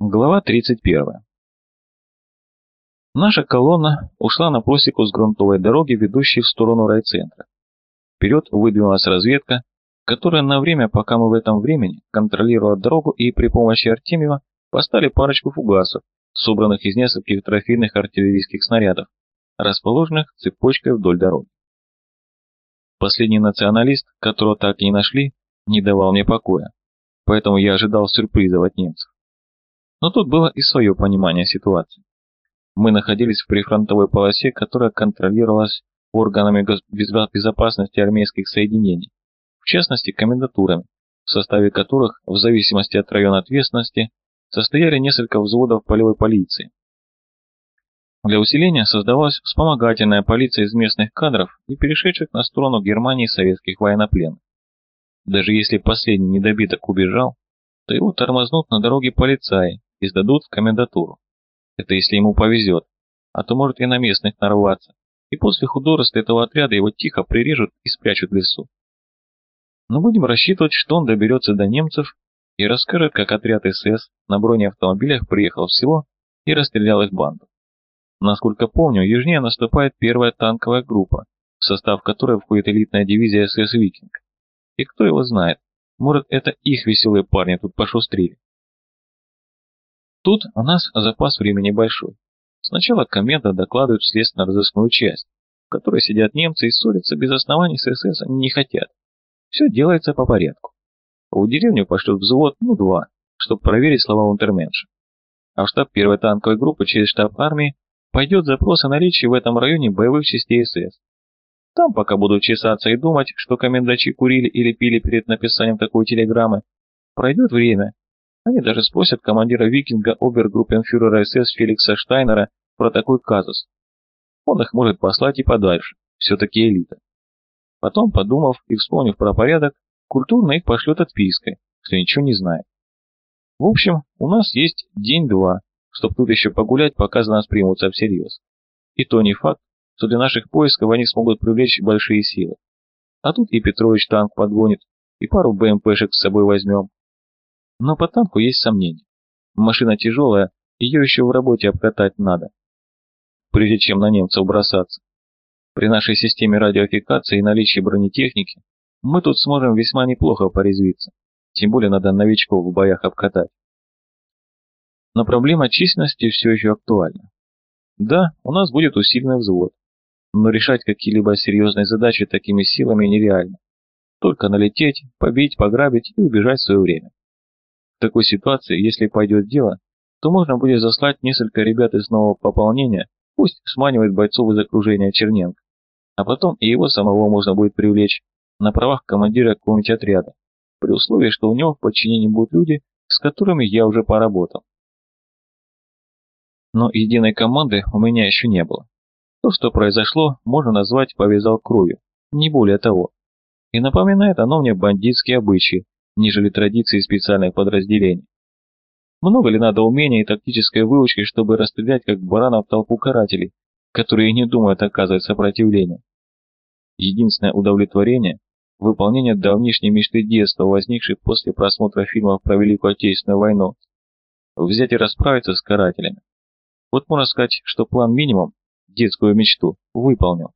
Глава 31. Наша колонна ушла на просеку с грунтовой дороги, ведущей в сторону райцентра. Вперед выдвинулась разведка, которая на время, пока мы в этом времени, контролировала дорогу и при помощи Артемьева поставили парочку фугасов, собранных из нескольких трофейных артиллерийских снарядов, расположенных цепочкой вдоль дороги. Последний националист, которого так и не нашли, не давал мне покоя, поэтому я ожидал сюрпризов от немцев. Но тут было и свое понимание ситуации. Мы находились в прифронтовой полосе, которая контролировалась органами безопасности армейских соединений, в частности комендатурами, в составе которых, в зависимости от района ответственности, состояли несколько взводов полевой полиции. Для усиления создавалась вспомогательная полиция из местных кадров и перешедших на сторону Германии советских военнопленных. Даже если последний недобиток убежал, то его тормознут на дороге полицаи и сдадут в комендатуру. Это если ему повезет, а то может и на местных нарваться, и после художества этого отряда его тихо прирежут и спрячут в лесу. Но будем рассчитывать, что он доберется до немцев и расскажет, как отряд СС на бронеавтомобилях приехал в село и расстрелял их банду. Насколько помню, южнее наступает первая танковая группа, в состав которой входит элитная дивизия СС «Викинг». И кто его знает, может это их веселые парни тут пошустрили. Тут у нас запас времени большой. Сначала коменда докладывают в следственно-розыскную часть, в которой сидят немцы и ссориться без оснований с СС они не хотят. Все делается по порядку. В деревню пошлют взвод, ну два, чтобы проверить слова унтерменша. А в штаб первой танковой группы через штаб армии пойдет запрос о наличии в этом районе боевых частей СС. Там пока будут чесаться и думать, что комендачи курили или пили перед написанием такой телеграммы, пройдет время, они даже спросят командира викинга обергруппенфюрера СС Феликса Штайнера про такой казус. Он их может послать и подальше, все-таки элита. Потом, подумав и вспомнив про порядок, культурно их пошлет отпиской, что ничего не знает. В общем, у нас есть день-два, чтобы тут еще погулять, пока за нас примутся всерьез. И то не факт, что для наших поисков они смогут привлечь большие силы. А тут и Петрович танк подгонит, и пару БМПшек с собой возьмем, но по танку есть сомнения. Машина тяжелая, ее еще в работе обкатать надо. Прежде чем на немцев бросаться. При нашей системе радиофикации и наличии бронетехники мы тут сможем весьма неплохо порезвиться. Тем более надо новичков в боях обкатать. Но проблема численности все еще актуальна. Да, у нас будет усиленный взвод, но решать какие-либо серьезные задачи такими силами нереально. Только налететь, побить, пограбить и убежать в свое время. В такой ситуации, если пойдет дело, то можно будет заслать несколько ребят из нового пополнения, пусть сманивает бойцов из окружения Черненко, а потом и его самого можно будет привлечь на правах командира какого-нибудь отряда, при условии, что у него в подчинении будут люди, с которыми я уже поработал. Но единой команды у меня еще не было. То, что произошло, можно назвать повязал кровью, не более того. И напоминает оно мне бандитские обычаи, нежели традиции специальных подразделений. Много ли надо умения и тактической выучки, чтобы расстрелять как баранов толпу карателей, которые не думают оказывать сопротивление? Единственное удовлетворение – выполнение давнишней мечты детства, возникшей после просмотра фильмов про Великую Отечественную войну. Взять и расправиться с карателями. Вот можно сказать, что план минимум, детскую мечту, выполнил.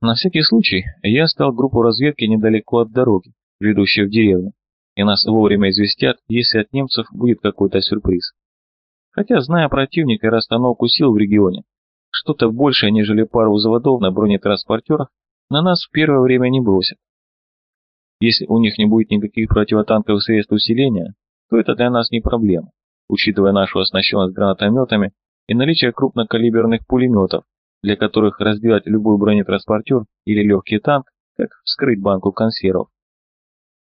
На всякий случай я стал группу разведки недалеко от дороги, ведущие в деревню, и нас вовремя известят, если от немцев будет какой-то сюрприз. Хотя, зная противника и расстановку сил в регионе, что-то большее, нежели пару заводов на бронетранспортерах, на нас в первое время не бросят. Если у них не будет никаких противотанковых средств усиления, то это для нас не проблема, учитывая нашу оснащенность гранатометами и наличие крупнокалиберных пулеметов, для которых разделать любой бронетранспортер или легкий танк, как вскрыть банку консервов.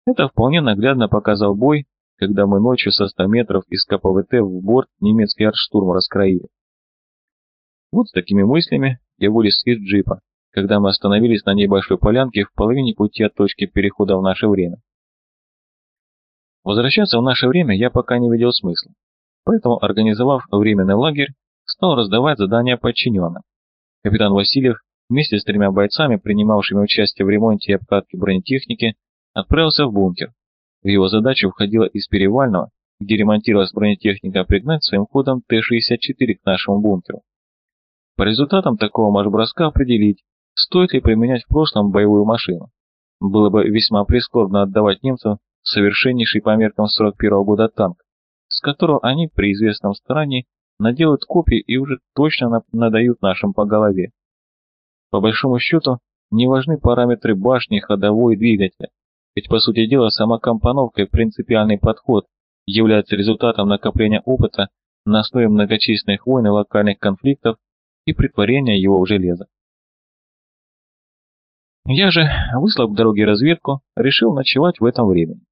Это вполне наглядно показал бой, когда мы ночью со 100 метров из КПВТ в борт немецкий артштурм раскроили. Вот с такими мыслями я вылез из джипа, когда мы остановились на небольшой полянке в половине пути от точки перехода в наше время. Возвращаться в наше время я пока не видел смысла, поэтому, организовав временный лагерь, стал раздавать задания подчиненным. Капитан Васильев вместе с тремя бойцами, принимавшими участие в ремонте и обкатке бронетехники, отправился в бункер. В его задачу входило из Перевального где ремонтировалась бронетехника, пригнать своим ходом Т-64 к нашему бункеру. По результатам такого марш-броска определить, стоит ли применять в прошлом боевую машину. Было бы весьма прискорбно отдавать немцам совершеннейший по меркам 41 -го года танк, с которого они при известном старании наделают копии и уже точно надают нашим по голове. По большому счету, не важны параметры башни, ходовой и двигателя, ведь по сути дела сама компоновка и принципиальный подход являются результатом накопления опыта на основе многочисленных войн и локальных конфликтов и притворения его в железо. Я же, выслав к дороге разведку, решил ночевать в этом времени.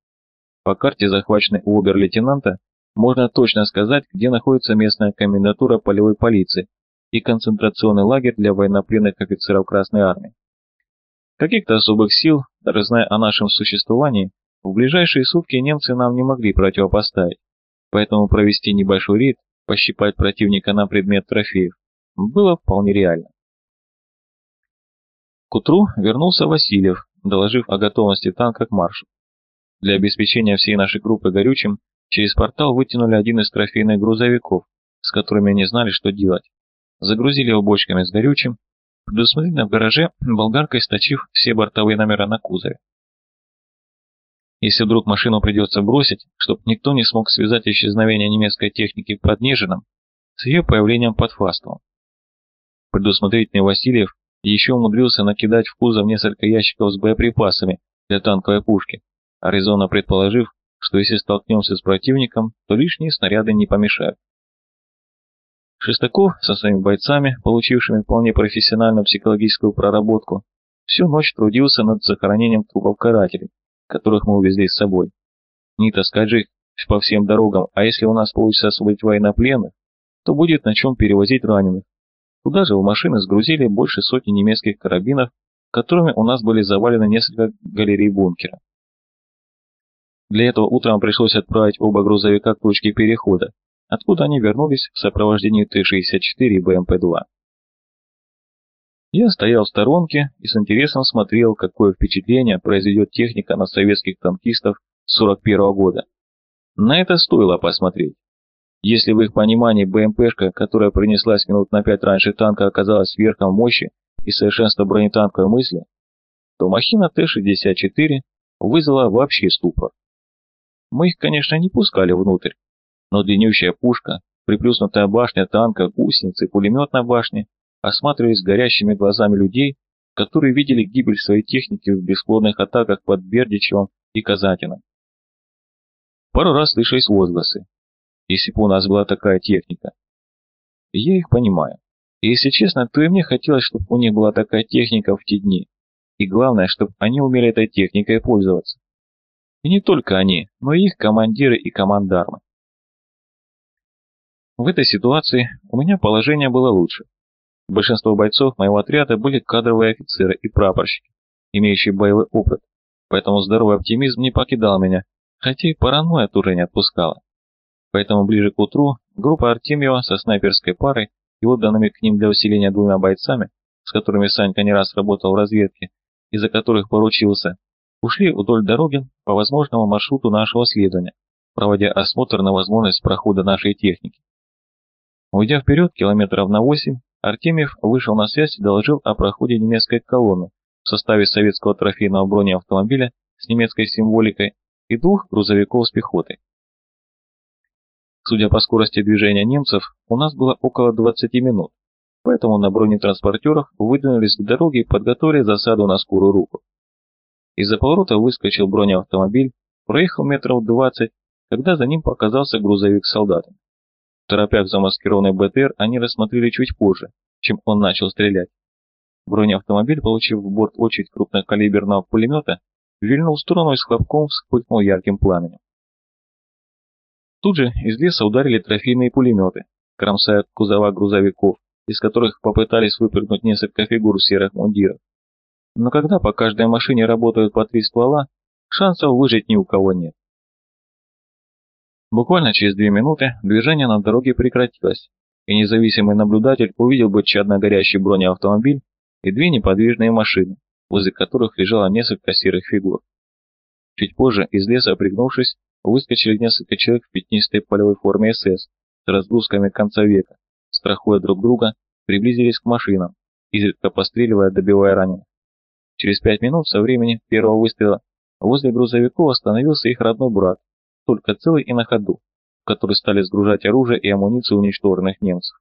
По карте, захваченной у обер-лейтенанта, можно точно сказать, где находится местная комендатура полевой полиции и концентрационный лагерь для военнопленных офицеров Красной Армии. Каких-то особых сил, даже зная о нашем существовании, в ближайшие сутки немцы нам не могли противопоставить, поэтому провести небольшой рейд, пощипать противника на предмет трофеев, было вполне реально. К утру вернулся Васильев, доложив о готовности танка к маршу. Для обеспечения всей нашей группы горючим через портал вытянули один из трофейных грузовиков, с которыми не знали, что делать. Загрузили его бочками с горючим, предусмотрительно в гараже болгаркой сточив все бортовые номера на кузове. Если вдруг машину придется бросить, чтобы никто не смог связать исчезновение немецкой техники под Нежином с ее появлением под Фастовым. Предусмотрительный Васильев еще умудрился накидать в кузов несколько ящиков с боеприпасами для танковой пушки, резонно предположив, что если столкнемся с противником, то лишние снаряды не помешают. Шестаков со своими бойцами, получившими вполне профессиональную психологическую проработку, всю ночь трудился над захоронением трупов карателей, которых мы увезли с собой. Не таскать же по всем дорогам, а если у нас получится освободить военнопленных, то будет на чем перевозить раненых. Туда же в машины сгрузили больше сотни немецких карабинов, которыми у нас были завалены несколько галерей бункера. Для этого утром пришлось отправить оба грузовика к точке перехода, откуда они вернулись в сопровождении Т-64 и БМП-2. Я стоял в сторонке и с интересом смотрел, какое впечатление произведет техника на советских танкистов 41 -го года. На это стоило посмотреть. Если в их понимании БМПшка, которая принеслась минут на пять раньше танка, оказалась верхом мощи и совершенства бронетанковой мысли, то махина Т-64 вызвала вообще ступор. Мы их, конечно, не пускали внутрь, но длиннющая пушка, приплюснутая башня танка, гусеницы, пулемет на башне осматривались горящими глазами людей, которые видели гибель своей техники в бесплодных атаках под Бердичевым и Казатином. Пару раз слышались возгласы. Если бы у нас была такая техника. Я их понимаю. И если честно, то и мне хотелось, чтобы у них была такая техника в те дни. И главное, чтобы они умели этой техникой пользоваться. И не только они, но и их командиры и командармы. В этой ситуации у меня положение было лучше. Большинство бойцов моего отряда были кадровые офицеры и прапорщики, имеющие боевой опыт, поэтому здоровый оптимизм не покидал меня, хотя и паранойя тоже не отпускала. Поэтому ближе к утру группа Артемьева со снайперской парой и отданными к ним для усиления двумя бойцами, с которыми Санька не раз работал в разведке и за которых поручился, ушли вдоль дороги по возможному маршруту нашего следования, проводя осмотр на возможность прохода нашей техники. Уйдя вперед километров на 8, Артемьев вышел на связь и доложил о проходе немецкой колонны в составе советского трофейного бронеавтомобиля с немецкой символикой и двух грузовиков с пехотой. Судя по скорости движения немцев, у нас было около 20 минут, поэтому на бронетранспортерах выдвинулись к дороге и подготовили засаду на скорую руку. Из-за поворота выскочил бронеавтомобиль, проехал метров двадцать, когда за ним показался грузовик с солдатами. Торопяк замаскированный БТР они рассмотрели чуть позже, чем он начал стрелять. Бронеавтомобиль, получив в борт очередь крупнокалиберного пулемета, вильнул в сторону и с хлопком вспыхнул ярким пламенем. Тут же из леса ударили трофейные пулеметы, кромсая кузова грузовиков, из которых попытались выпрыгнуть несколько фигур в серых мундирах. Но когда по каждой машине работают по три ствола, шансов выжить ни у кого нет. Буквально через две минуты движение на дороге прекратилось, и независимый наблюдатель увидел бы чадно горящий бронеавтомобиль и две неподвижные машины, возле которых лежало несколько серых фигур. Чуть позже из леса, пригнувшись, выскочили несколько человек в пятнистой полевой форме СС с разгрузками конца века, страхуя друг друга, приблизились к машинам, изредка постреливая, добивая раненых. Через пять минут со времени первого выстрела возле грузовиков остановился их родной брат, только целый и на ходу, в который стали сгружать оружие и амуницию уничтоженных немцев.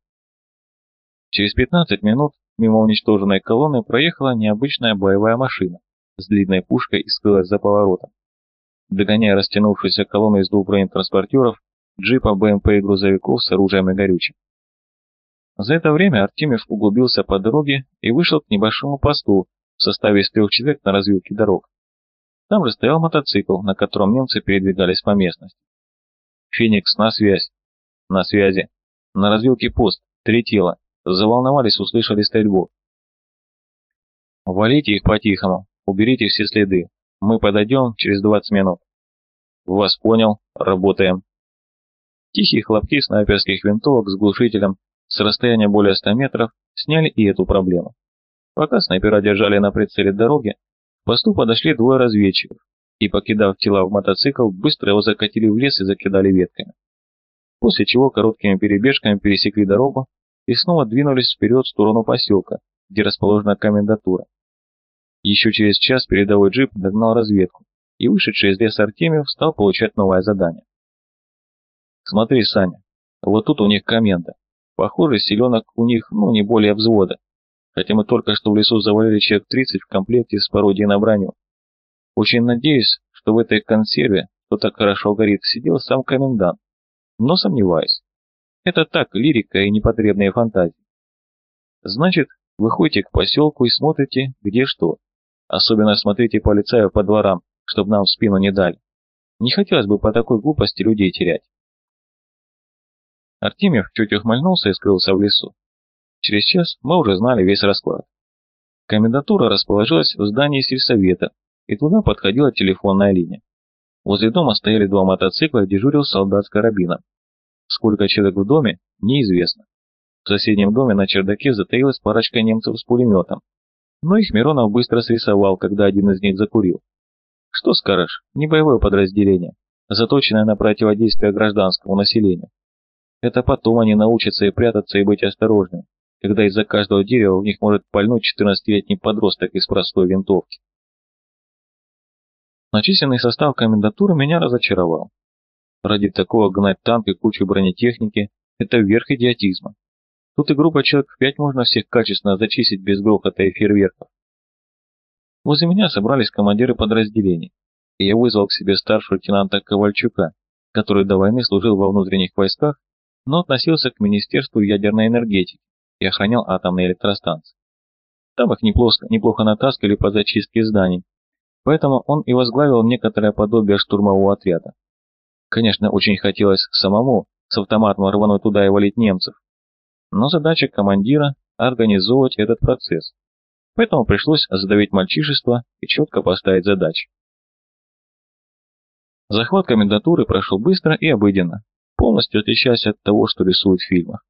Через 15 минут мимо уничтоженной колонны проехала необычная боевая машина с длинной пушкой и скрылась за поворотом. Догоняя растянувшуюся колонну из двух бронетранспортеров, джипа, БМП и грузовиков с оружием и горючим. За это время Артемьев углубился по дороге и вышел к небольшому посту в составе из трех человек на развилке дорог. Там же стоял мотоцикл, на котором немцы передвигались по местности. «Феникс, на связь!» «На связи!» «На развилке пост, три тела. Заволновались, услышали стрельбу». «Валите их по-тихому, уберите все следы. Мы подойдем через 20 минут». «Вас понял, работаем». Тихие хлопки снайперских винтовок с глушителем с расстояния более 100 метров сняли и эту проблему. Пока снайпера держали на прицеле дороги, посту подошли двое разведчиков и, покидав тела в мотоцикл, быстро его закатили в лес и закидали ветками. После чего короткими перебежками пересекли дорогу и снова двинулись вперед в сторону поселка, где расположена комендатура. Еще через час передовой джип догнал разведку, и вышедший из леса Артемьев стал получать новое задание. «Смотри, Саня, вот тут у них коменда. Похоже, селенок у них, ну, не более взвода хотя мы только что в лесу завалили человек 30 в комплекте с пародией на броню. Очень надеюсь, что в этой консерве, кто так хорошо горит, сидел сам комендант, но сомневаюсь. Это так, лирика и непотребные фантазии. Значит, выходите к поселку и смотрите, где что. Особенно смотрите полицаев по дворам, чтобы нам в спину не дали. Не хотелось бы по такой глупости людей терять. Артемьев чуть ухмыльнулся и скрылся в лесу. Через час мы уже знали весь расклад. Комендатура расположилась в здании сельсовета, и туда подходила телефонная линия. Возле дома стояли два мотоцикла дежурил солдат с карабином. Сколько человек в доме, неизвестно. В соседнем доме на чердаке затаилась парочка немцев с пулеметом, но их Миронов быстро срисовал, когда один из них закурил. Что скажешь, не боевое подразделение, заточенное на противодействие гражданскому населению. Это потом они научатся и прятаться, и быть осторожными когда из-за каждого дерева в них может пальнуть 14-летний подросток из простой винтовки. Начисленный состав комендатуры меня разочаровал. Ради такого гнать танк и кучу бронетехники – это верх идиотизма. Тут и группа человек в пять можно всех качественно зачистить без грохота и фейерверков. Возле меня собрались командиры подразделений, и я вызвал к себе старшего лейтенанта Ковальчука, который до войны служил во внутренних войсках, но относился к Министерству ядерной энергетики и охранял атомные электростанции. Там их неплохо, неплохо натаскали по зачистке зданий, поэтому он и возглавил некоторое подобие штурмового отряда. Конечно, очень хотелось самому с автоматом рвануть туда и валить немцев, но задача командира – организовывать этот процесс, поэтому пришлось задавить мальчишество и четко поставить задачи. Захват комендатуры прошел быстро и обыденно, полностью отличаясь от того, что рисуют в фильмах.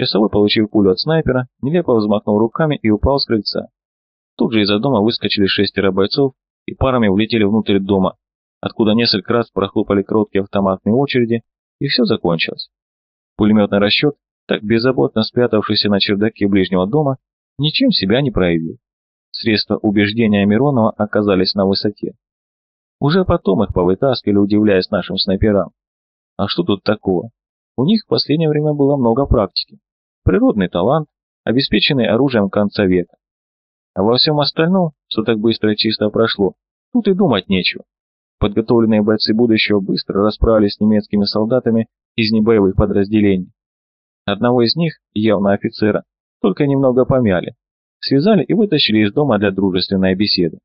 Часовой, получив пулю от снайпера, нелепо взмахнул руками и упал с крыльца. Тут же из-за дома выскочили шестеро бойцов и парами влетели внутрь дома, откуда несколько раз прохлопали короткие автоматные очереди, и все закончилось. Пулеметный расчет, так беззаботно спрятавшийся на чердаке ближнего дома, ничем себя не проявил. Средства убеждения Миронова оказались на высоте. Уже потом их повытаскивали, удивляясь нашим снайперам. А что тут такого? У них в последнее время было много практики. Природный талант, обеспеченный оружием конца века. А во всем остальном, что так быстро и чисто прошло, тут и думать нечего. Подготовленные бойцы будущего быстро расправились с немецкими солдатами из небоевых подразделений. Одного из них, явно офицера, только немного помяли, связали и вытащили из дома для дружественной беседы.